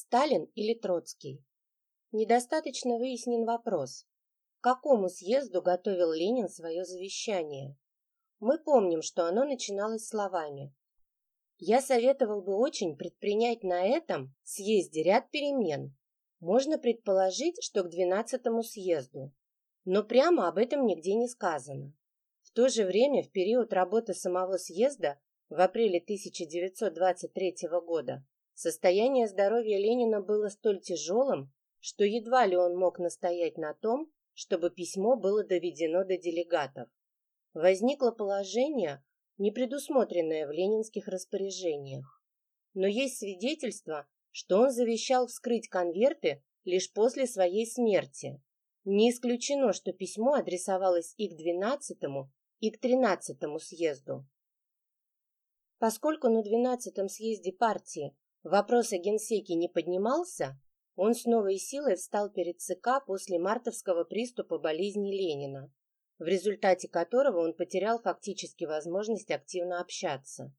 Сталин или Троцкий? Недостаточно выяснен вопрос, к какому съезду готовил Ленин свое завещание. Мы помним, что оно начиналось словами «Я советовал бы очень предпринять на этом съезде ряд перемен. Можно предположить, что к 12 съезду, но прямо об этом нигде не сказано. В то же время, в период работы самого съезда в апреле 1923 года Состояние здоровья Ленина было столь тяжелым, что едва ли он мог настоять на том, чтобы письмо было доведено до делегатов. Возникло положение, не предусмотренное в ленинских распоряжениях. Но есть свидетельство, что он завещал вскрыть конверты лишь после своей смерти. Не исключено, что письмо адресовалось и к 12 и к 13 съезду. Поскольку на 12 съезде партии Вопрос о генсеке не поднимался, он с новой силой встал перед ЦК после мартовского приступа болезни Ленина, в результате которого он потерял фактически возможность активно общаться.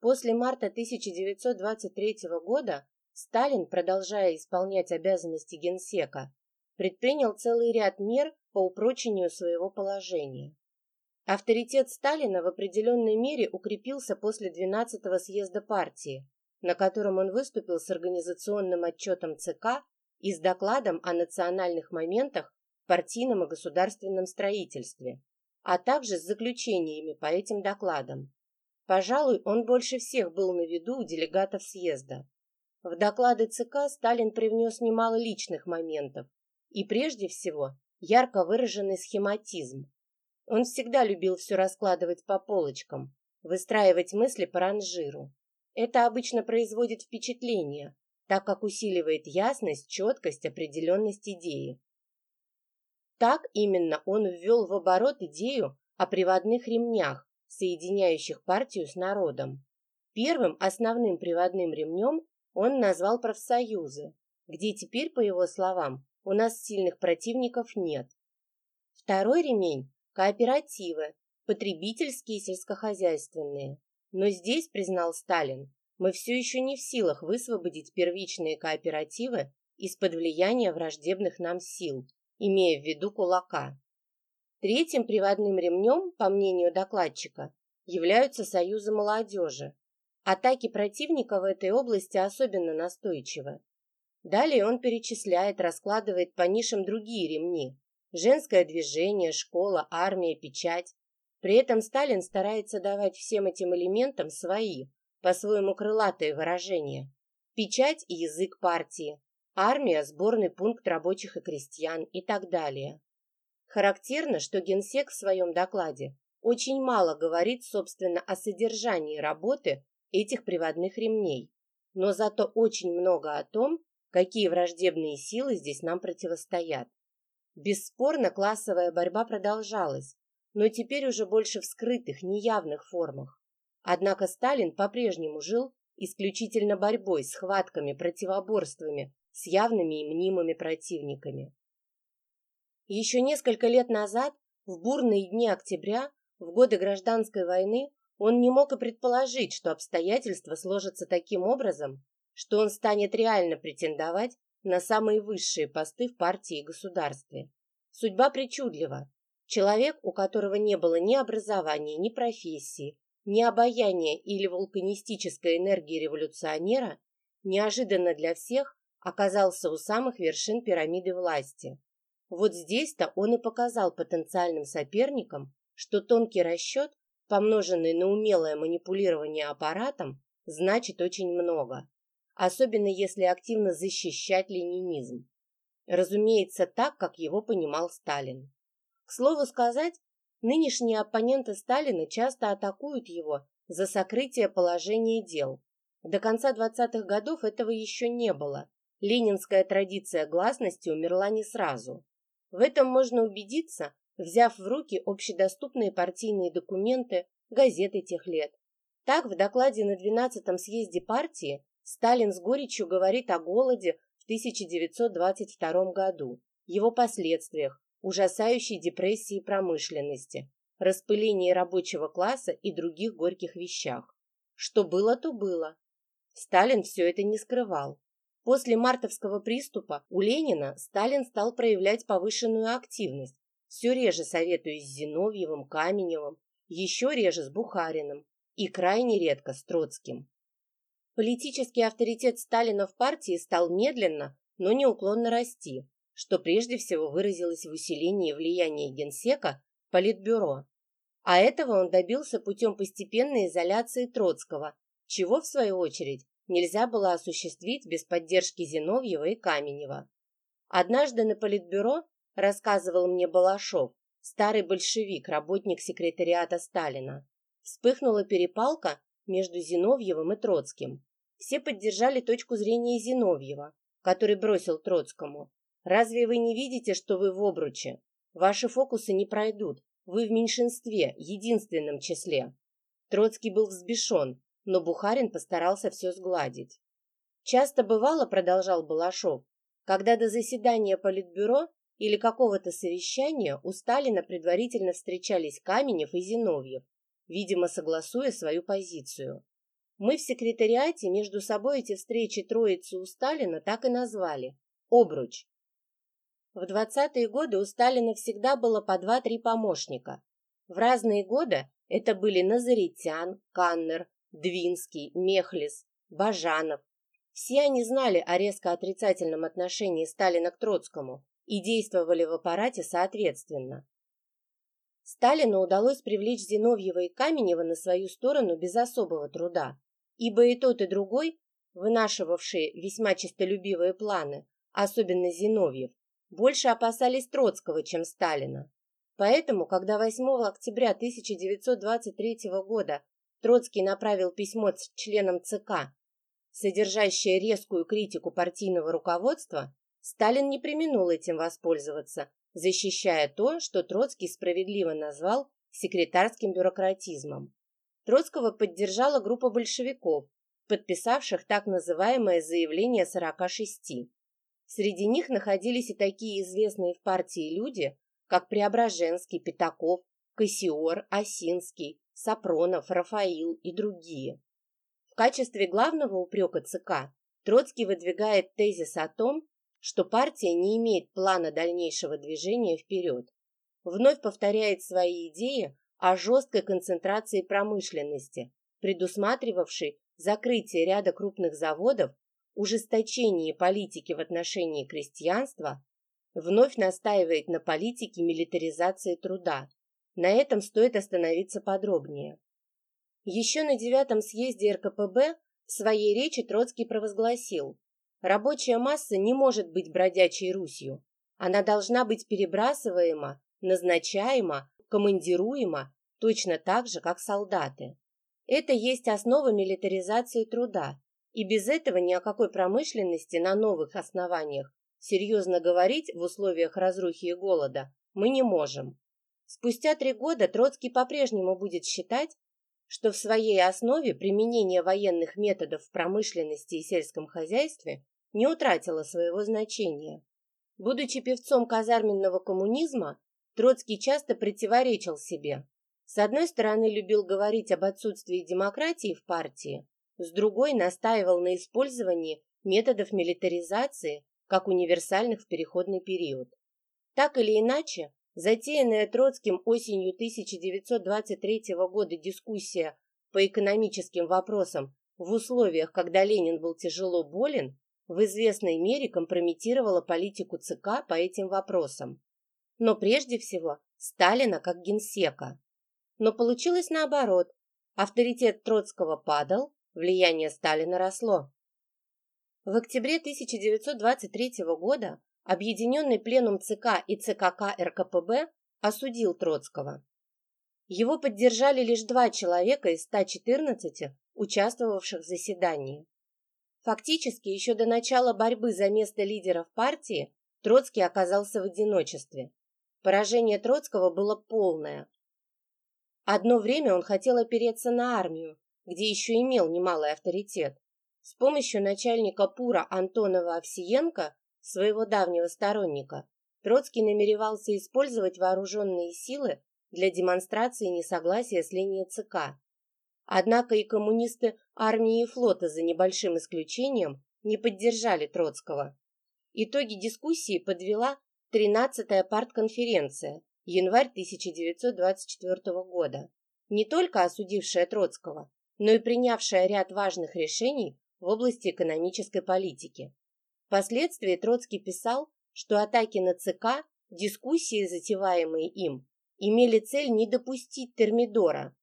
После марта 1923 года Сталин, продолжая исполнять обязанности генсека, предпринял целый ряд мер по упрочению своего положения. Авторитет Сталина в определенной мере укрепился после 12-го съезда партии, на котором он выступил с организационным отчетом ЦК и с докладом о национальных моментах в партийном и государственном строительстве, а также с заключениями по этим докладам. Пожалуй, он больше всех был на виду у делегатов съезда. В доклады ЦК Сталин привнес немало личных моментов и, прежде всего, ярко выраженный схематизм. Он всегда любил все раскладывать по полочкам, выстраивать мысли по ранжиру. Это обычно производит впечатление, так как усиливает ясность, четкость, определенность идеи. Так именно он ввел в оборот идею о приводных ремнях, соединяющих партию с народом. Первым основным приводным ремнем он назвал профсоюзы, где теперь, по его словам, у нас сильных противников нет. Второй ремень – кооперативы, потребительские и сельскохозяйственные. Но здесь, признал Сталин, мы все еще не в силах высвободить первичные кооперативы из-под влияния враждебных нам сил, имея в виду кулака. Третьим приводным ремнем, по мнению докладчика, являются союзы молодежи. Атаки противника в этой области особенно настойчивы. Далее он перечисляет, раскладывает по нишам другие ремни. Женское движение, школа, армия, печать. При этом Сталин старается давать всем этим элементам свои, по-своему крылатые выражения. Печать и язык партии, армия, сборный пункт рабочих и крестьян и так далее. Характерно, что генсек в своем докладе очень мало говорит, собственно, о содержании работы этих приводных ремней, но зато очень много о том, какие враждебные силы здесь нам противостоят. Бесспорно, классовая борьба продолжалась, но теперь уже больше в скрытых, неявных формах. Однако Сталин по-прежнему жил исключительно борьбой, схватками, противоборствами с явными и мнимыми противниками. Еще несколько лет назад, в бурные дни октября, в годы гражданской войны, он не мог и предположить, что обстоятельства сложатся таким образом, что он станет реально претендовать на самые высшие посты в партии и государстве. Судьба причудлива. Человек, у которого не было ни образования, ни профессии, ни обаяние или вулканистическая энергия революционера, неожиданно для всех оказался у самых вершин пирамиды власти. Вот здесь-то он и показал потенциальным соперникам, что тонкий расчет, помноженный на умелое манипулирование аппаратом, значит очень много, особенно если активно защищать ленинизм. Разумеется, так, как его понимал Сталин. К слову сказать, нынешние оппоненты Сталина часто атакуют его за сокрытие положения дел. До конца 20-х годов этого еще не было. Ленинская традиция гласности умерла не сразу. В этом можно убедиться, взяв в руки общедоступные партийные документы, газеты тех лет. Так, в докладе на 12-м съезде партии Сталин с горечью говорит о голоде в 1922 году, его последствиях, ужасающей депрессии промышленности, распылении рабочего класса и других горьких вещах. Что было, то было. Сталин все это не скрывал. После мартовского приступа у Ленина Сталин стал проявлять повышенную активность, все реже советуясь с Зиновьевым, Каменевым, еще реже с Бухариным и крайне редко с Троцким. Политический авторитет Сталина в партии стал медленно, но неуклонно расти, что прежде всего выразилось в усилении влияния генсека Политбюро. А этого он добился путем постепенной изоляции Троцкого, чего, в свою очередь, нельзя было осуществить без поддержки Зиновьева и Каменева. Однажды на Политбюро, рассказывал мне Балашов, старый большевик, работник секретариата Сталина, вспыхнула перепалка между Зиновьевым и Троцким. Все поддержали точку зрения Зиновьева, который бросил Троцкому. «Разве вы не видите, что вы в обруче? Ваши фокусы не пройдут. Вы в меньшинстве, единственном числе». Троцкий был взбешен, но Бухарин постарался все сгладить. Часто бывало, продолжал Балашов, когда до заседания Политбюро или какого-то совещания у Сталина предварительно встречались Каменев и Зиновьев, видимо, согласуя свою позицию. Мы в секретариате между собой эти встречи троицы у Сталина так и назвали – «Обруч». В 20-е годы у Сталина всегда было по два-три помощника. В разные годы это были Назаритян, Каннер, Двинский, Мехлис, Бажанов. Все они знали о резко отрицательном отношении Сталина к Троцкому и действовали в аппарате соответственно. Сталину удалось привлечь Зиновьева и Каменева на свою сторону без особого труда, ибо и тот, и другой, вынашивавшие весьма честолюбивые планы, особенно Зиновьев, больше опасались Троцкого, чем Сталина. Поэтому, когда 8 октября 1923 года Троцкий направил письмо членам ЦК, содержащее резкую критику партийного руководства, Сталин не применул этим воспользоваться защищая то, что Троцкий справедливо назвал секретарским бюрократизмом. Троцкого поддержала группа большевиков, подписавших так называемое заявление 46. Среди них находились и такие известные в партии люди, как Преображенский, Пятаков, Кассиор, Осинский, Сапронов, Рафаил и другие. В качестве главного упрека ЦК Троцкий выдвигает тезис о том, что партия не имеет плана дальнейшего движения вперед. Вновь повторяет свои идеи о жесткой концентрации промышленности, предусматривавшей закрытие ряда крупных заводов, ужесточение политики в отношении крестьянства, вновь настаивает на политике милитаризации труда. На этом стоит остановиться подробнее. Еще на девятом съезде РКПБ в своей речи Троцкий провозгласил Рабочая масса не может быть бродячей Русью. Она должна быть перебрасываема, назначаема, командируема точно так же, как солдаты. Это есть основа милитаризации труда, и без этого ни о какой промышленности на новых основаниях серьезно говорить в условиях разрухи и голода мы не можем. Спустя три года Троцкий по-прежнему будет считать, что в своей основе применение военных методов в промышленности и сельском хозяйстве не утратила своего значения. Будучи певцом казарменного коммунизма, Троцкий часто противоречил себе. С одной стороны, любил говорить об отсутствии демократии в партии, с другой настаивал на использовании методов милитаризации как универсальных в переходный период. Так или иначе, затеянная Троцким осенью 1923 года дискуссия по экономическим вопросам в условиях, когда Ленин был тяжело болен, в известной мере компрометировала политику ЦК по этим вопросам. Но прежде всего Сталина как генсека. Но получилось наоборот. Авторитет Троцкого падал, влияние Сталина росло. В октябре 1923 года Объединенный пленум ЦК и ЦКК РКПБ осудил Троцкого. Его поддержали лишь два человека из 114, участвовавших в заседании. Фактически, еще до начала борьбы за место лидера в партии Троцкий оказался в одиночестве. Поражение Троцкого было полное. Одно время он хотел опереться на армию, где еще имел немалый авторитет. С помощью начальника ПУРа Антонова Овсиенко, своего давнего сторонника, Троцкий намеревался использовать вооруженные силы для демонстрации несогласия с линией ЦК. Однако и коммунисты армии и флота, за небольшим исключением, не поддержали Троцкого. Итоги дискуссии подвела 13-я партконференция, январь 1924 года, не только осудившая Троцкого, но и принявшая ряд важных решений в области экономической политики. Впоследствии Троцкий писал, что атаки на ЦК, дискуссии, затеваемые им, имели цель не допустить термидора.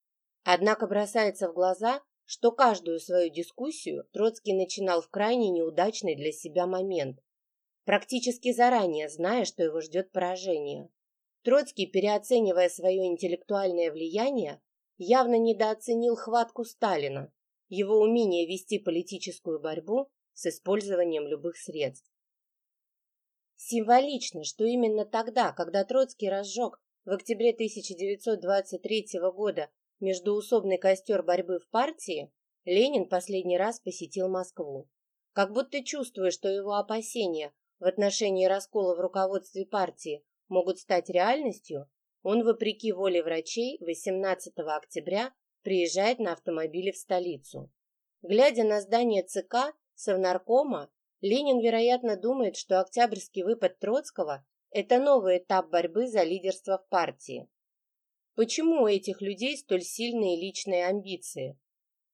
Однако бросается в глаза, что каждую свою дискуссию Троцкий начинал в крайне неудачный для себя момент, практически заранее зная, что его ждет поражение. Троцкий, переоценивая свое интеллектуальное влияние, явно недооценил хватку Сталина, его умение вести политическую борьбу с использованием любых средств. Символично, что именно тогда, когда Троцкий разжег в октябре 1923 года междуусобный костер борьбы в партии, Ленин последний раз посетил Москву. Как будто чувствуя, что его опасения в отношении раскола в руководстве партии могут стать реальностью, он, вопреки воле врачей, 18 октября приезжает на автомобиле в столицу. Глядя на здание ЦК, Совнаркома, Ленин, вероятно, думает, что октябрьский выпад Троцкого – это новый этап борьбы за лидерство в партии. Почему у этих людей столь сильные личные амбиции?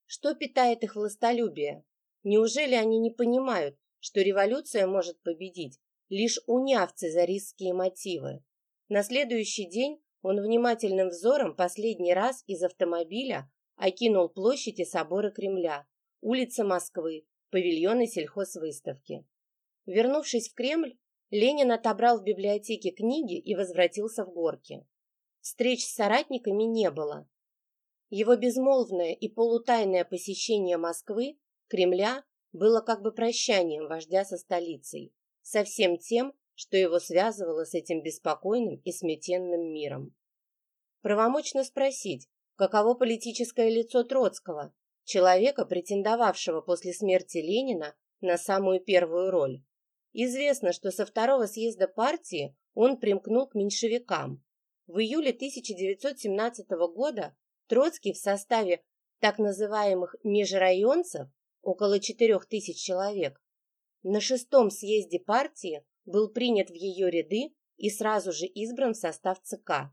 Что питает их властолюбие? Неужели они не понимают, что революция может победить, лишь уняв цезаристские мотивы? На следующий день он внимательным взором последний раз из автомобиля окинул площади собора Кремля, улицы Москвы, павильоны сельхозвыставки. Вернувшись в Кремль, Ленин отобрал в библиотеке книги и возвратился в горки. Встреч с соратниками не было. Его безмолвное и полутайное посещение Москвы, Кремля, было как бы прощанием вождя со столицей, со всем тем, что его связывало с этим беспокойным и сметенным миром. Правомочно спросить, каково политическое лицо Троцкого, человека, претендовавшего после смерти Ленина на самую первую роль. Известно, что со второго съезда партии он примкнул к меньшевикам. В июле 1917 года Троцкий в составе так называемых межрайонцев, около 4000 человек, на шестом съезде партии был принят в ее ряды и сразу же избран в состав ЦК.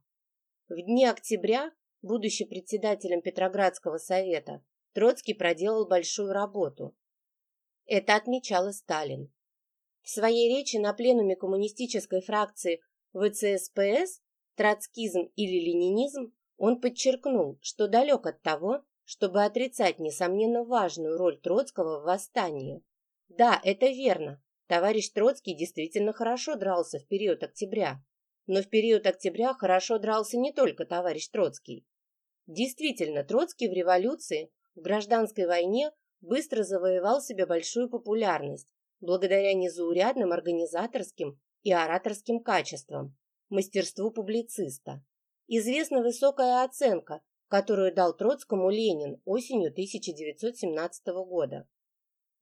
В дни октября, будучи председателем Петроградского совета, Троцкий проделал большую работу. Это отмечал и Сталин. В своей речи на пленуме коммунистической фракции ВЦСПС «Троцкизм или ленинизм» он подчеркнул, что далек от того, чтобы отрицать, несомненно, важную роль Троцкого в восстании. Да, это верно. Товарищ Троцкий действительно хорошо дрался в период октября. Но в период октября хорошо дрался не только товарищ Троцкий. Действительно, Троцкий в революции в гражданской войне быстро завоевал себе большую популярность благодаря незаурядным организаторским и ораторским качествам, мастерству публициста. Известна высокая оценка, которую дал Троцкому Ленин осенью 1917 года.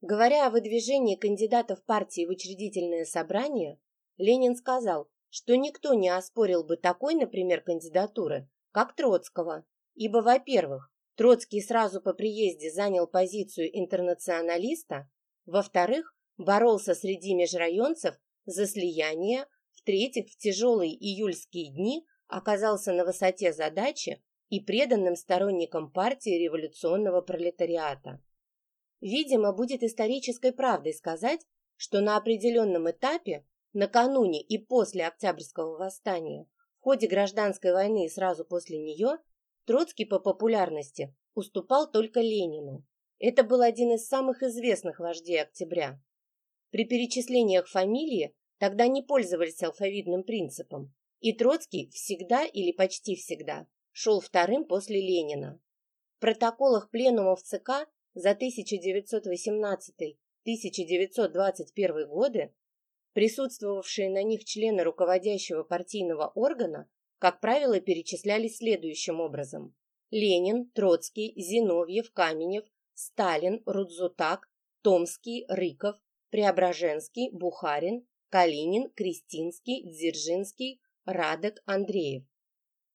Говоря о выдвижении кандидатов партии в учредительное собрание, Ленин сказал, что никто не оспорил бы такой, например, кандидатуры, как Троцкого, ибо, во-первых, Троцкий сразу по приезде занял позицию интернационалиста, во-вторых, боролся среди межрайонцев за слияние, в-третьих, в тяжелые июльские дни оказался на высоте задачи и преданным сторонником партии революционного пролетариата. Видимо, будет исторической правдой сказать, что на определенном этапе, накануне и после Октябрьского восстания, в ходе гражданской войны и сразу после нее, Троцкий по популярности уступал только Ленину. Это был один из самых известных вождей октября. При перечислениях фамилии тогда не пользовались алфавитным принципом, и Троцкий всегда или почти всегда шел вторым после Ленина. В протоколах пленумов ЦК за 1918-1921 годы присутствовавшие на них члены руководящего партийного органа как правило, перечислялись следующим образом. Ленин, Троцкий, Зиновьев, Каменев, Сталин, Рудзутак, Томский, Рыков, Преображенский, Бухарин, Калинин, Кристинский, Дзержинский, Радек, Андреев.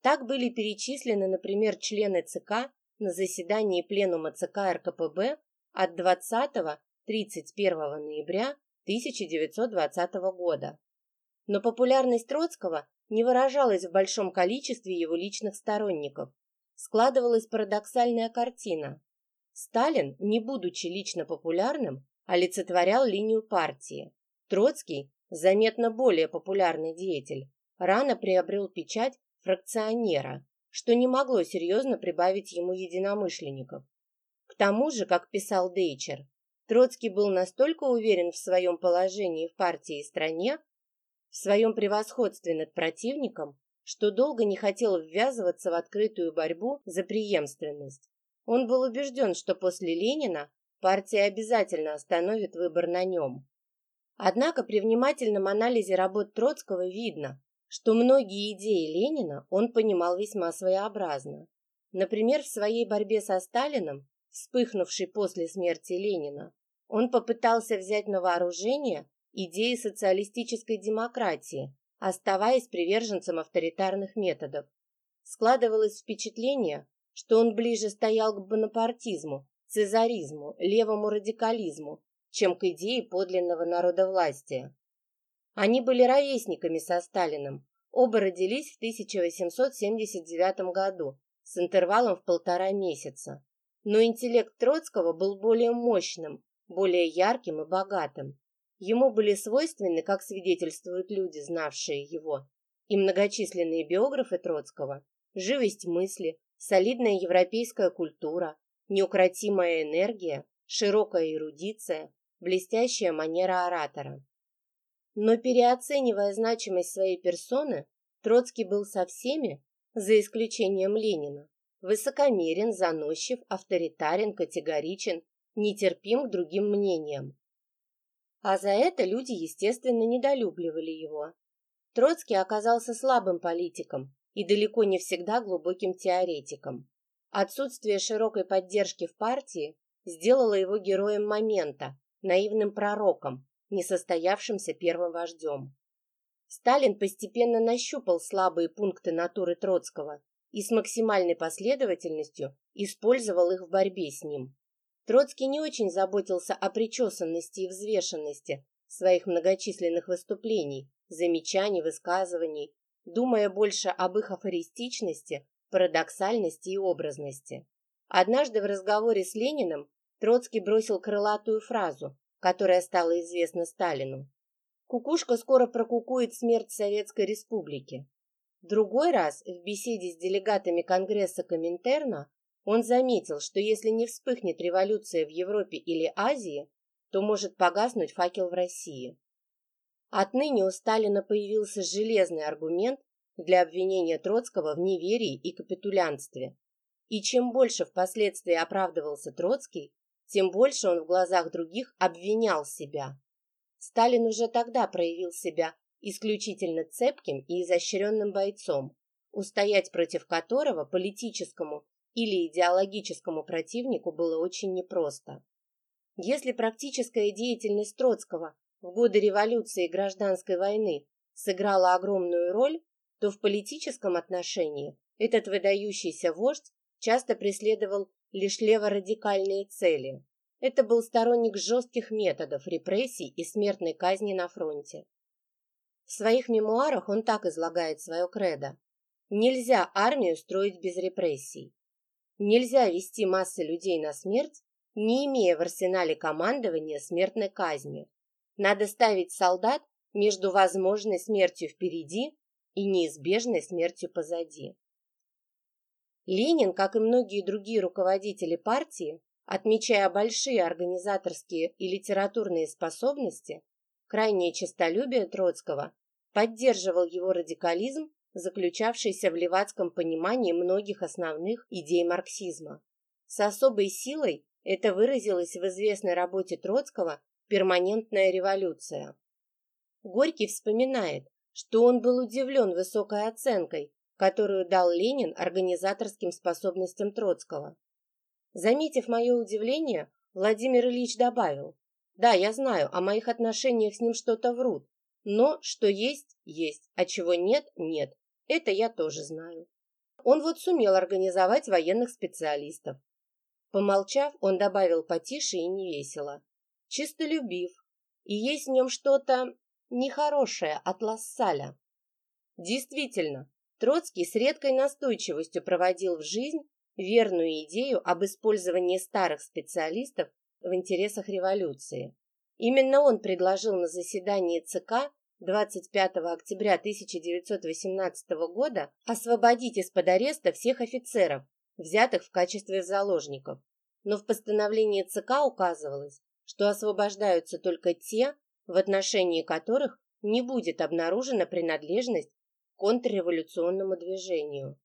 Так были перечислены, например, члены ЦК на заседании Пленума ЦК РКПБ от 20-31 31 ноября 1920 года. Но популярность Троцкого не выражалась в большом количестве его личных сторонников. Складывалась парадоксальная картина. Сталин, не будучи лично популярным, олицетворял линию партии. Троцкий, заметно более популярный деятель, рано приобрел печать фракционера, что не могло серьезно прибавить ему единомышленников. К тому же, как писал Дейчер, Троцкий был настолько уверен в своем положении в партии и стране, в своем превосходстве над противником, что долго не хотел ввязываться в открытую борьбу за преемственность. Он был убежден, что после Ленина партия обязательно остановит выбор на нем. Однако при внимательном анализе работ Троцкого видно, что многие идеи Ленина он понимал весьма своеобразно. Например, в своей борьбе со Сталиным, вспыхнувшей после смерти Ленина, он попытался взять на вооружение идеи социалистической демократии, оставаясь приверженцем авторитарных методов. Складывалось впечатление, что он ближе стоял к бонапартизму, цезаризму, левому радикализму, чем к идее подлинного народовластия. Они были ровесниками со Сталиным, оба родились в 1879 году с интервалом в полтора месяца. Но интеллект Троцкого был более мощным, более ярким и богатым. Ему были свойственны, как свидетельствуют люди, знавшие его, и многочисленные биографы Троцкого, живость мысли, солидная европейская культура, неукротимая энергия, широкая эрудиция, блестящая манера оратора. Но переоценивая значимость своей персоны, Троцкий был со всеми, за исключением Ленина, высокомерен, заносчив, авторитарен, категоричен, нетерпим к другим мнениям. А за это люди, естественно, недолюбливали его. Троцкий оказался слабым политиком и далеко не всегда глубоким теоретиком. Отсутствие широкой поддержки в партии сделало его героем момента, наивным пророком, несостоявшимся первым вождем. Сталин постепенно нащупал слабые пункты натуры Троцкого и с максимальной последовательностью использовал их в борьбе с ним. Троцкий не очень заботился о причесанности и взвешенности своих многочисленных выступлений, замечаний, высказываний, думая больше об их афористичности, парадоксальности и образности. Однажды в разговоре с Лениным Троцкий бросил крылатую фразу, которая стала известна Сталину. «Кукушка скоро прокукует смерть Советской Республики». Другой раз в беседе с делегатами Конгресса Коминтерна он заметил, что если не вспыхнет революция в Европе или Азии, то может погаснуть факел в России. Отныне у Сталина появился железный аргумент для обвинения Троцкого в неверии и капитулянстве. И чем больше впоследствии оправдывался Троцкий, тем больше он в глазах других обвинял себя. Сталин уже тогда проявил себя исключительно цепким и изощренным бойцом, устоять против которого политическому или идеологическому противнику было очень непросто. Если практическая деятельность Троцкого в годы революции и гражданской войны сыграла огромную роль, то в политическом отношении этот выдающийся вождь часто преследовал лишь леворадикальные цели. Это был сторонник жестких методов репрессий и смертной казни на фронте. В своих мемуарах он так излагает свое кредо. Нельзя армию строить без репрессий. Нельзя вести массы людей на смерть, не имея в арсенале командования смертной казни. Надо ставить солдат между возможной смертью впереди и неизбежной смертью позади. Ленин, как и многие другие руководители партии, отмечая большие организаторские и литературные способности, крайнее честолюбие Троцкого, поддерживал его радикализм, заключавшийся в левацком понимании многих основных идей марксизма. С особой силой это выразилось в известной работе Троцкого «Перманентная революция». Горький вспоминает, что он был удивлен высокой оценкой, которую дал Ленин организаторским способностям Троцкого. Заметив мое удивление, Владимир Ильич добавил, «Да, я знаю, о моих отношениях с ним что-то врут, но что есть, есть, а чего нет, нет. Это я тоже знаю». Он вот сумел организовать военных специалистов. Помолчав, он добавил потише и невесело. чистолюбив, и есть в нем что-то нехорошее от Лассаля. Действительно, Троцкий с редкой настойчивостью проводил в жизнь верную идею об использовании старых специалистов в интересах революции. Именно он предложил на заседании ЦК 25 октября 1918 года освободить из-под ареста всех офицеров, взятых в качестве заложников. Но в постановлении ЦК указывалось, что освобождаются только те, в отношении которых не будет обнаружена принадлежность контрреволюционному движению.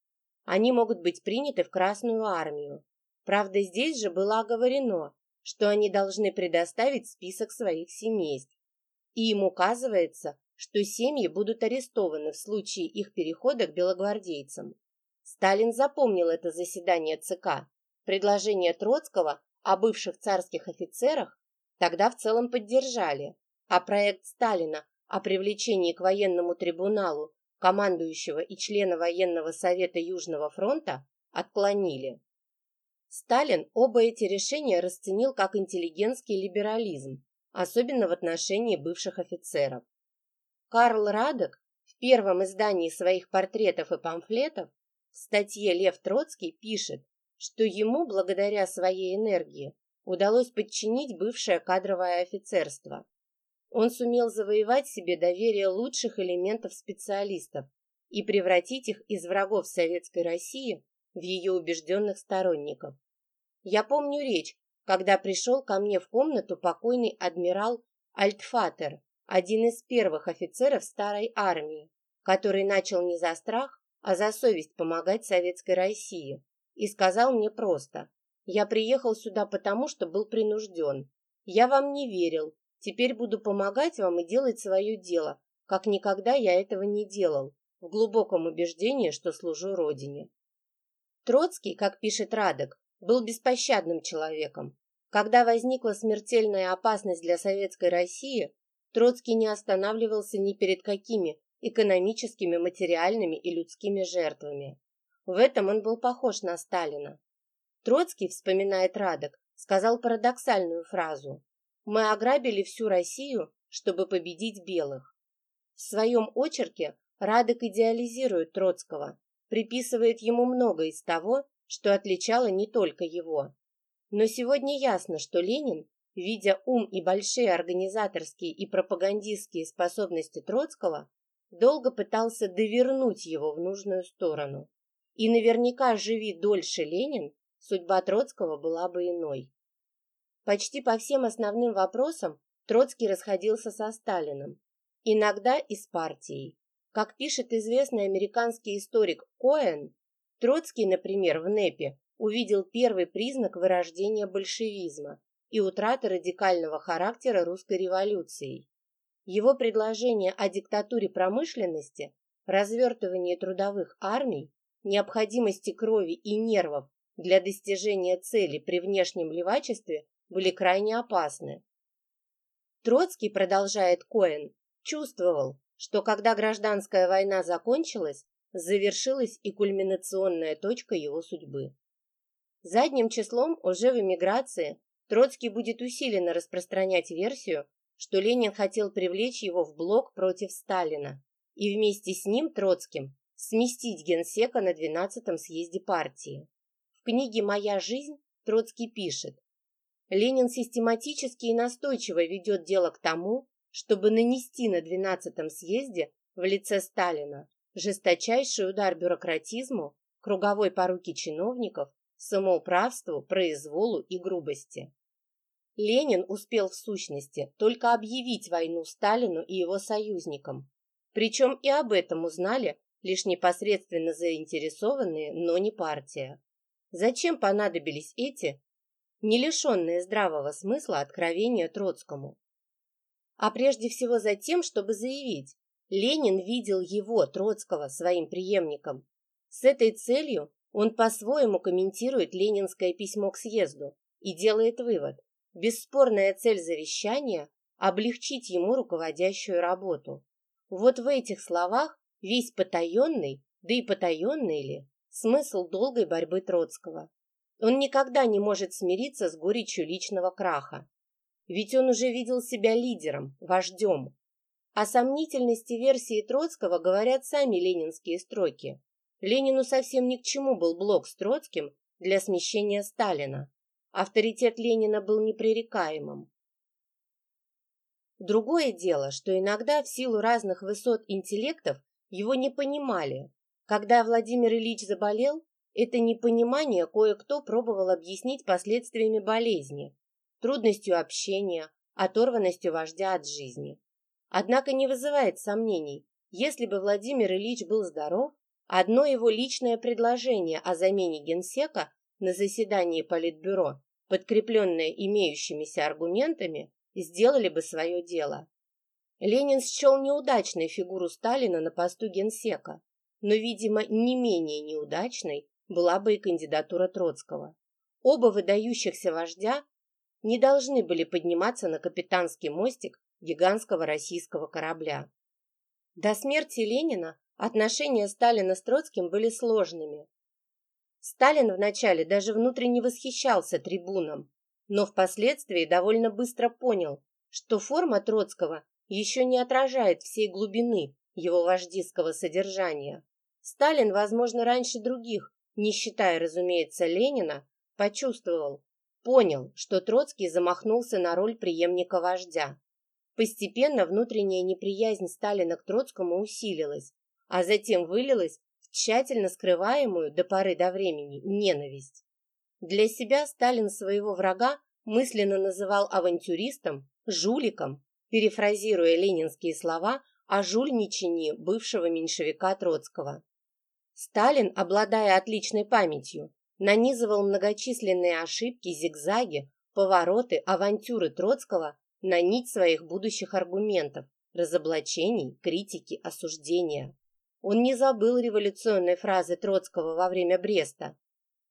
Они могут быть приняты в Красную армию. Правда, здесь же было оговорено, что они должны предоставить список своих семейств. И им указывается, что семьи будут арестованы в случае их перехода к белогвардейцам. Сталин запомнил это заседание ЦК. Предложение Троцкого о бывших царских офицерах тогда в целом поддержали, а проект Сталина о привлечении к военному трибуналу командующего и члена военного совета Южного фронта отклонили. Сталин оба эти решения расценил как интеллигентский либерализм, особенно в отношении бывших офицеров. Карл Радек в первом издании своих портретов и памфлетов в статье Лев Троцкий пишет, что ему, благодаря своей энергии, удалось подчинить бывшее кадровое офицерство. Он сумел завоевать себе доверие лучших элементов специалистов и превратить их из врагов Советской России в ее убежденных сторонников. Я помню речь, когда пришел ко мне в комнату покойный адмирал Альтфатер, один из первых офицеров старой армии, который начал не за страх, а за совесть помогать Советской России, и сказал мне просто, «Я приехал сюда потому, что был принужден. Я вам не верил, теперь буду помогать вам и делать свое дело, как никогда я этого не делал, в глубоком убеждении, что служу Родине». Троцкий, как пишет Радок, был беспощадным человеком. Когда возникла смертельная опасность для Советской России, Троцкий не останавливался ни перед какими экономическими, материальными и людскими жертвами. В этом он был похож на Сталина. Троцкий, вспоминает Радок, сказал парадоксальную фразу «Мы ограбили всю Россию, чтобы победить белых». В своем очерке Радок идеализирует Троцкого, приписывает ему много из того, что отличало не только его. Но сегодня ясно, что Ленин видя ум и большие организаторские и пропагандистские способности Троцкого, долго пытался довернуть его в нужную сторону. И наверняка, живи дольше Ленин, судьба Троцкого была бы иной. Почти по всем основным вопросам Троцкий расходился со Сталиным, иногда и с партией. Как пишет известный американский историк Коэн, Троцкий, например, в НЭПе увидел первый признак вырождения большевизма и утраты радикального характера русской революцией. Его предложение о диктатуре промышленности, развертывании трудовых армий, необходимости крови и нервов для достижения цели при внешнем левачестве были крайне опасны. Троцкий, продолжает Коэн, чувствовал, что когда гражданская война закончилась, завершилась и кульминационная точка его судьбы. Задним числом уже в эмиграции Троцкий будет усиленно распространять версию, что Ленин хотел привлечь его в блок против Сталина и вместе с ним, Троцким, сместить генсека на 12-м съезде партии. В книге «Моя жизнь» Троцкий пишет, Ленин систематически и настойчиво ведет дело к тому, чтобы нанести на 12-м съезде в лице Сталина жесточайший удар бюрократизму, круговой поруки чиновников, самоуправству, произволу и грубости. Ленин успел в сущности только объявить войну Сталину и его союзникам. Причем и об этом узнали лишь непосредственно заинтересованные, но не партия. Зачем понадобились эти, не лишенные здравого смысла откровения Троцкому? А прежде всего за тем, чтобы заявить, Ленин видел его, Троцкого, своим преемником. С этой целью он по-своему комментирует ленинское письмо к съезду и делает вывод, Бесспорная цель завещания – облегчить ему руководящую работу. Вот в этих словах весь потаенный, да и потаенный ли, смысл долгой борьбы Троцкого. Он никогда не может смириться с горечью личного краха. ведь он уже видел себя лидером, вождем. О сомнительности версии Троцкого говорят сами ленинские строки. Ленину совсем ни к чему был блок с Троцким для смещения Сталина. Авторитет Ленина был непререкаемым. Другое дело, что иногда в силу разных высот интеллектов его не понимали. Когда Владимир Ильич заболел, это непонимание кое-кто пробовал объяснить последствиями болезни, трудностью общения, оторванностью вождя от жизни. Однако не вызывает сомнений, если бы Владимир Ильич был здоров, одно его личное предложение о замене генсека на заседании Политбюро, подкрепленное имеющимися аргументами, сделали бы свое дело. Ленин счел неудачной фигуру Сталина на посту генсека, но, видимо, не менее неудачной была бы и кандидатура Троцкого. Оба выдающихся вождя не должны были подниматься на капитанский мостик гигантского российского корабля. До смерти Ленина отношения Сталина с Троцким были сложными. Сталин вначале даже внутренне восхищался трибуном, но впоследствии довольно быстро понял, что форма Троцкого еще не отражает всей глубины его вождистского содержания. Сталин, возможно, раньше других, не считая, разумеется, Ленина, почувствовал, понял, что Троцкий замахнулся на роль преемника вождя. Постепенно внутренняя неприязнь Сталина к Троцкому усилилась, а затем вылилась в тщательно скрываемую до поры до времени ненависть. Для себя Сталин своего врага мысленно называл авантюристом, жуликом, перефразируя ленинские слова о жульничании бывшего меньшевика Троцкого. Сталин, обладая отличной памятью, нанизывал многочисленные ошибки, зигзаги, повороты, авантюры Троцкого на нить своих будущих аргументов, разоблачений, критики, осуждения. Он не забыл революционной фразы Троцкого во время Бреста.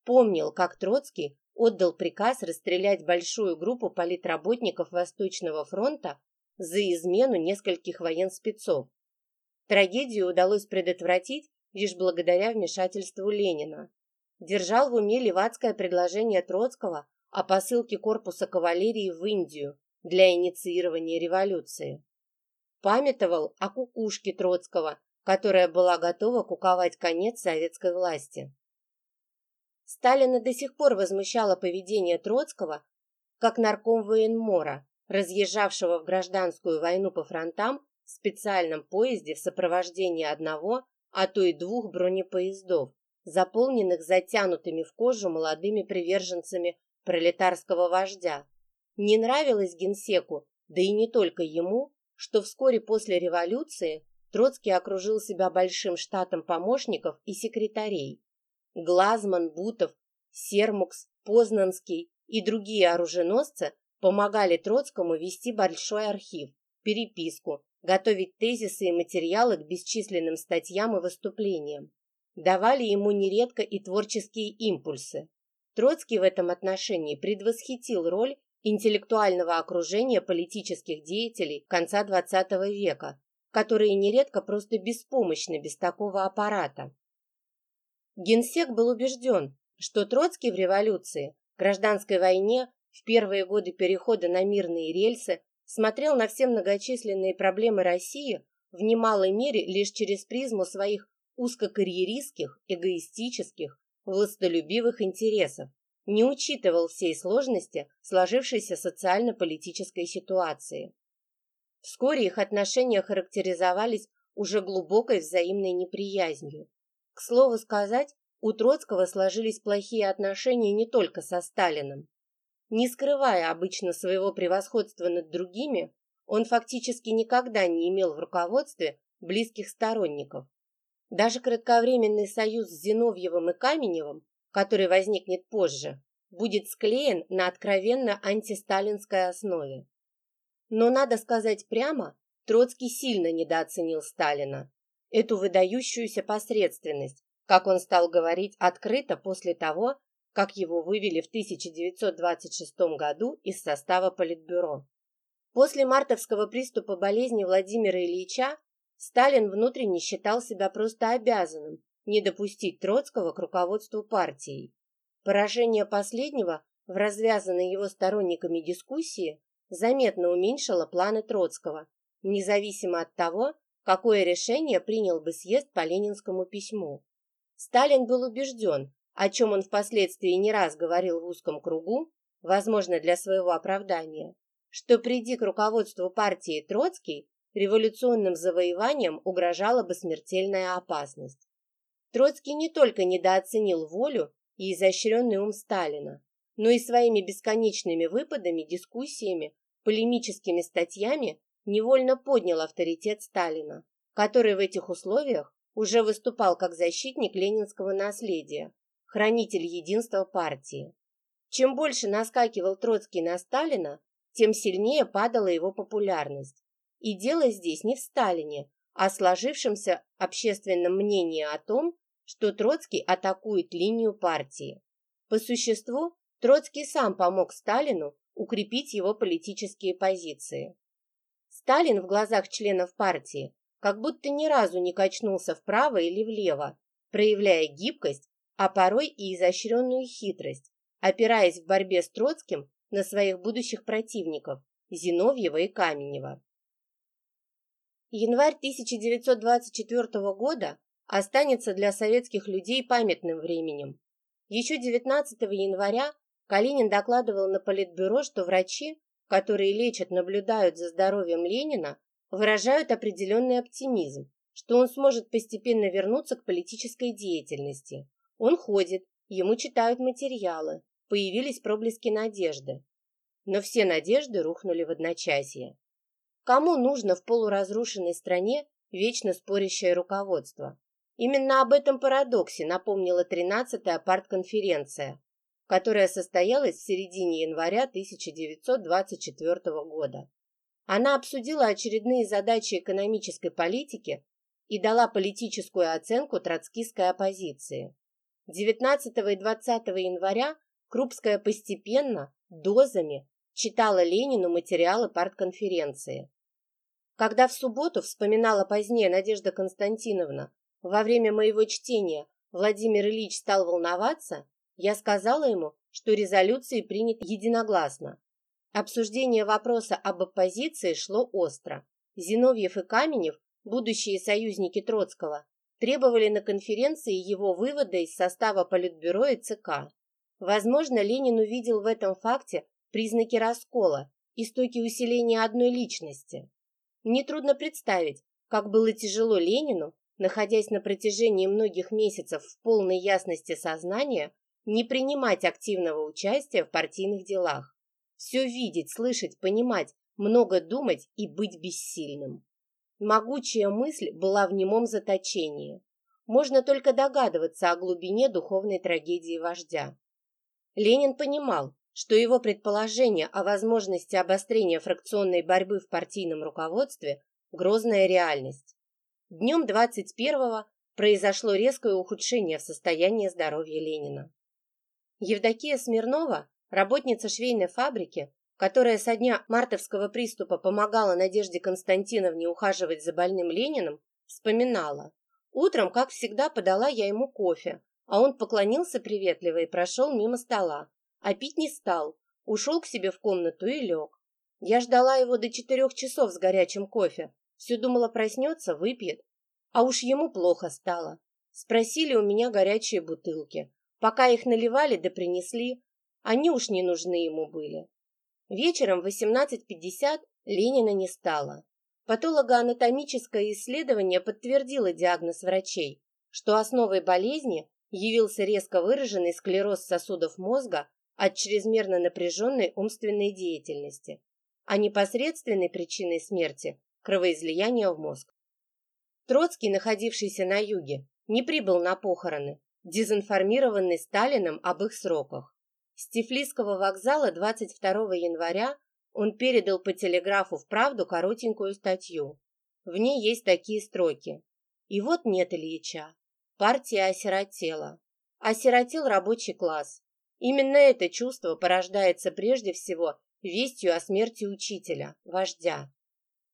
Помнил, как Троцкий отдал приказ расстрелять большую группу политработников Восточного фронта за измену нескольких военспецов. Трагедию удалось предотвратить лишь благодаря вмешательству Ленина. Держал в уме левацкое предложение Троцкого о посылке корпуса кавалерии в Индию, для инициирования революции. Памятовал о кукушке Троцкого, которая была готова куковать конец советской власти. Сталина до сих пор возмущало поведение Троцкого как нарком военмора, разъезжавшего в гражданскую войну по фронтам в специальном поезде в сопровождении одного, а то и двух бронепоездов, заполненных затянутыми в кожу молодыми приверженцами пролетарского вождя. Не нравилось генсеку, да и не только ему, что вскоре после революции Троцкий окружил себя большим штатом помощников и секретарей. Глазман, Бутов, Сермукс, Познанский и другие оруженосцы помогали Троцкому вести большой архив, переписку, готовить тезисы и материалы к бесчисленным статьям и выступлениям. Давали ему нередко и творческие импульсы. Троцкий в этом отношении предвосхитил роль интеллектуального окружения политических деятелей конца XX века, которые нередко просто беспомощны без такого аппарата. Генсек был убежден, что Троцкий в революции, гражданской войне, в первые годы перехода на мирные рельсы смотрел на все многочисленные проблемы России в немалой мере лишь через призму своих узкокарьеристских, эгоистических, властолюбивых интересов не учитывал всей сложности сложившейся социально-политической ситуации. Вскоре их отношения характеризовались уже глубокой взаимной неприязнью. К слову сказать, у Троцкого сложились плохие отношения не только со Сталиным. Не скрывая обычно своего превосходства над другими, он фактически никогда не имел в руководстве близких сторонников. Даже кратковременный союз с Зиновьевым и Каменевым который возникнет позже, будет склеен на откровенно антисталинской основе. Но надо сказать прямо, Троцкий сильно недооценил Сталина, эту выдающуюся посредственность, как он стал говорить открыто после того, как его вывели в 1926 году из состава Политбюро. После мартовского приступа болезни Владимира Ильича Сталин внутренне считал себя просто обязанным не допустить Троцкого к руководству партией. Поражение последнего в развязанной его сторонниками дискуссии заметно уменьшило планы Троцкого, независимо от того, какое решение принял бы съезд по ленинскому письму. Сталин был убежден, о чем он впоследствии не раз говорил в узком кругу, возможно, для своего оправдания, что приди к руководству партии Троцкий, революционным завоеванием угрожала бы смертельная опасность. Троцкий не только недооценил волю и изощренный ум Сталина, но и своими бесконечными выпадами, дискуссиями, полемическими статьями невольно поднял авторитет Сталина, который в этих условиях уже выступал как защитник ленинского наследия, хранитель единства партии. Чем больше наскакивал Троцкий на Сталина, тем сильнее падала его популярность. И дело здесь не в Сталине, а в сложившемся общественном мнении о том, что Троцкий атакует линию партии. По существу, Троцкий сам помог Сталину укрепить его политические позиции. Сталин в глазах членов партии как будто ни разу не качнулся вправо или влево, проявляя гибкость, а порой и изощренную хитрость, опираясь в борьбе с Троцким на своих будущих противников Зиновьева и Каменева. Январь 1924 года останется для советских людей памятным временем. Еще 19 января Калинин докладывал на Политбюро, что врачи которые лечат, наблюдают за здоровьем Ленина, выражают определенный оптимизм, что он сможет постепенно вернуться к политической деятельности. Он ходит, ему читают материалы, появились проблески надежды. Но все надежды рухнули в одночасье. Кому нужно в полуразрушенной стране вечно спорящее руководство? Именно об этом парадоксе напомнила 13-я партконференция, которая состоялась в середине января 1924 года. Она обсудила очередные задачи экономической политики и дала политическую оценку троцкистской оппозиции. 19 и 20 января Крупская постепенно, дозами, читала Ленину материалы партконференции. Когда в субботу, вспоминала позднее Надежда Константиновна, во время моего чтения Владимир Ильич стал волноваться, я сказала ему, что резолюции приняты единогласно. Обсуждение вопроса об оппозиции шло остро. Зиновьев и Каменев, будущие союзники Троцкого, требовали на конференции его вывода из состава Политбюро и ЦК. Возможно, Ленин увидел в этом факте признаки раскола, истоки усиления одной личности. Нетрудно представить, как было тяжело Ленину, находясь на протяжении многих месяцев в полной ясности сознания, не принимать активного участия в партийных делах. Все видеть, слышать, понимать, много думать и быть бессильным. Могучая мысль была в немом заточении. Можно только догадываться о глубине духовной трагедии вождя. Ленин понимал, что его предположение о возможности обострения фракционной борьбы в партийном руководстве – грозная реальность. Днем 21-го произошло резкое ухудшение в состоянии здоровья Ленина. Евдокия Смирнова, работница швейной фабрики, которая со дня мартовского приступа помогала Надежде Константиновне ухаживать за больным Лениным, вспоминала. Утром, как всегда, подала я ему кофе, а он поклонился приветливо и прошел мимо стола, а пить не стал, ушел к себе в комнату и лег. Я ждала его до четырех часов с горячим кофе, все думала проснется, выпьет, а уж ему плохо стало. Спросили у меня горячие бутылки. Пока их наливали да принесли, они уж не нужны ему были. Вечером в 18.50 Ленина не стало. Патологоанатомическое исследование подтвердило диагноз врачей, что основой болезни явился резко выраженный склероз сосудов мозга от чрезмерно напряженной умственной деятельности, а непосредственной причиной смерти – кровоизлияние в мозг. Троцкий, находившийся на юге, не прибыл на похороны, дезинформированный Сталиным об их сроках. С Тифлисского вокзала 22 января он передал по телеграфу в «Правду» коротенькую статью. В ней есть такие строки. И вот нет Ильича. Партия осиротела. Осиротел рабочий класс. Именно это чувство порождается прежде всего вестью о смерти учителя, вождя.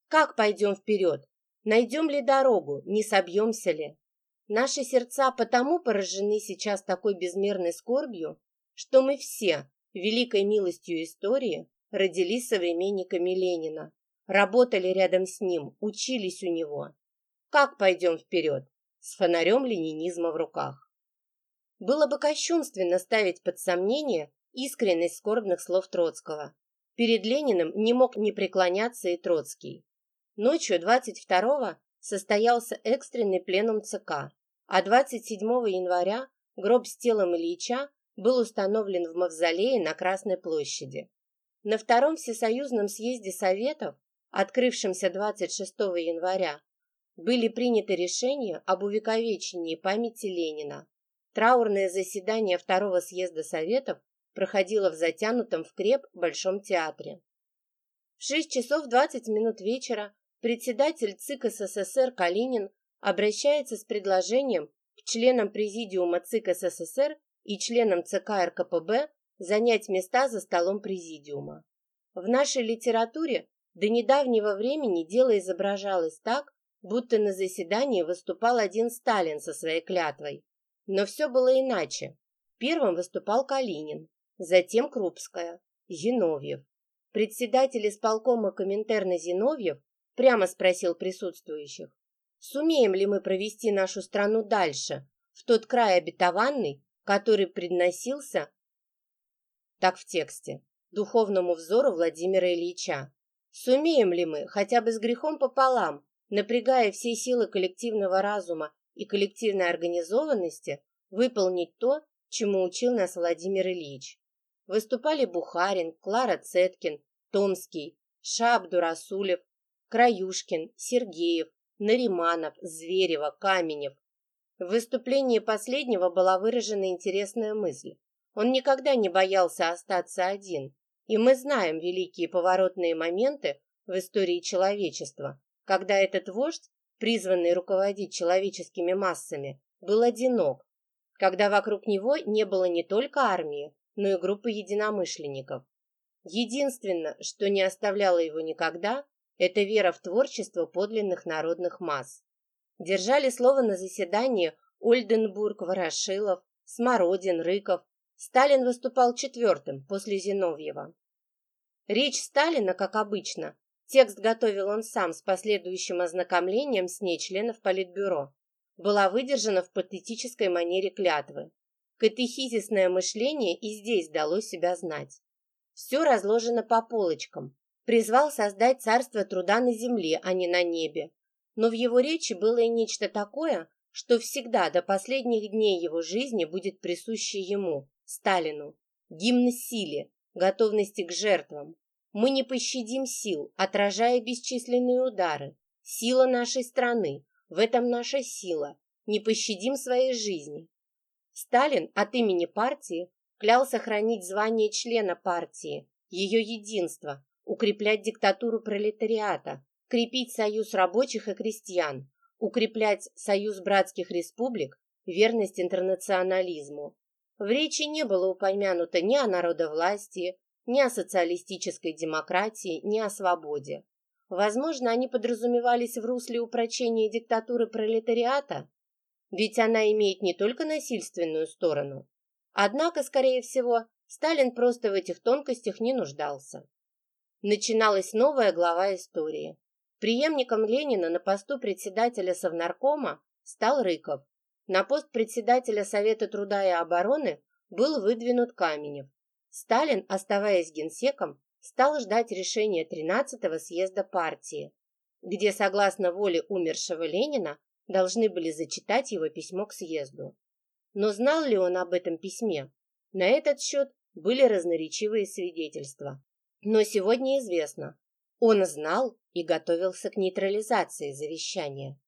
Как пойдем вперед? Найдем ли дорогу? Не собьемся ли? Наши сердца потому поражены сейчас такой безмерной скорбью, что мы все, великой милостью истории, родились современниками Ленина, работали рядом с ним, учились у него. Как пойдем вперед? С фонарем ленинизма в руках. Было бы кощунственно ставить под сомнение искренность скорбных слов Троцкого. Перед Лениным не мог не преклоняться и Троцкий. Ночью 22-го состоялся экстренный пленум ЦК, а 27 января гроб с телом Ильича был установлен в мавзолее на Красной площади. На Втором Всесоюзном съезде Советов, открывшемся 26 января, были приняты решения об увековечении памяти Ленина. Траурное заседание Второго съезда Советов проходило в затянутом в креп Большом театре. В 6 часов 20 минут вечера председатель ЦИК СССР Калинин обращается с предложением к членам Президиума ЦИК СССР и членам ЦК РКПБ занять места за столом Президиума. В нашей литературе до недавнего времени дело изображалось так, будто на заседании выступал один Сталин со своей клятвой. Но все было иначе. Первым выступал Калинин, затем Крупская, Зиновьев. Председатель исполкома Коминтерна Зиновьев прямо спросил присутствующих, сумеем ли мы провести нашу страну дальше, в тот край обетованный, который предносился, так в тексте, духовному взору Владимира Ильича. Сумеем ли мы, хотя бы с грехом пополам, напрягая все силы коллективного разума и коллективной организованности, выполнить то, чему учил нас Владимир Ильич. Выступали Бухарин, Клара Цеткин, Томский, Шабду Расулев, Краюшкин, Сергеев, Нариманов, Зверева, Каменев. В выступлении последнего была выражена интересная мысль. Он никогда не боялся остаться один, и мы знаем великие поворотные моменты в истории человечества, когда этот вождь, призванный руководить человеческими массами, был одинок, когда вокруг него не было не только армии, но и группы единомышленников. Единственное, что не оставляло его никогда, это вера в творчество подлинных народных масс. Держали слово на заседании Ольденбург, Ворошилов, Смородин, Рыков. Сталин выступал четвертым после Зиновьева. Речь Сталина, как обычно, Текст готовил он сам с последующим ознакомлением с ней членов Политбюро. Была выдержана в патетической манере клятвы. Катехизисное мышление и здесь дало себя знать. Все разложено по полочкам. Призвал создать царство труда на земле, а не на небе. Но в его речи было и нечто такое, что всегда до последних дней его жизни будет присуще ему, Сталину. Гимн силе, готовности к жертвам, мы не пощадим сил, отражая бесчисленные удары. Сила нашей страны, в этом наша сила. Не пощадим своей жизни. Сталин от имени партии клялся хранить звание члена партии, ее единство, укреплять диктатуру пролетариата, крепить союз рабочих и крестьян, укреплять союз братских республик, верность интернационализму. В речи не было упомянуто ни о народовластии, ни о социалистической демократии, ни о свободе. Возможно, они подразумевались в русле упрочения диктатуры пролетариата, ведь она имеет не только насильственную сторону. Однако, скорее всего, Сталин просто в этих тонкостях не нуждался. Начиналась новая глава истории. Преемником Ленина на посту председателя Совнаркома стал Рыков. На пост председателя Совета труда и обороны был выдвинут Каменев. Сталин, оставаясь генсеком, стал ждать решения 13-го съезда партии, где, согласно воле умершего Ленина, должны были зачитать его письмо к съезду. Но знал ли он об этом письме? На этот счет были разноречивые свидетельства. Но сегодня известно, он знал и готовился к нейтрализации завещания.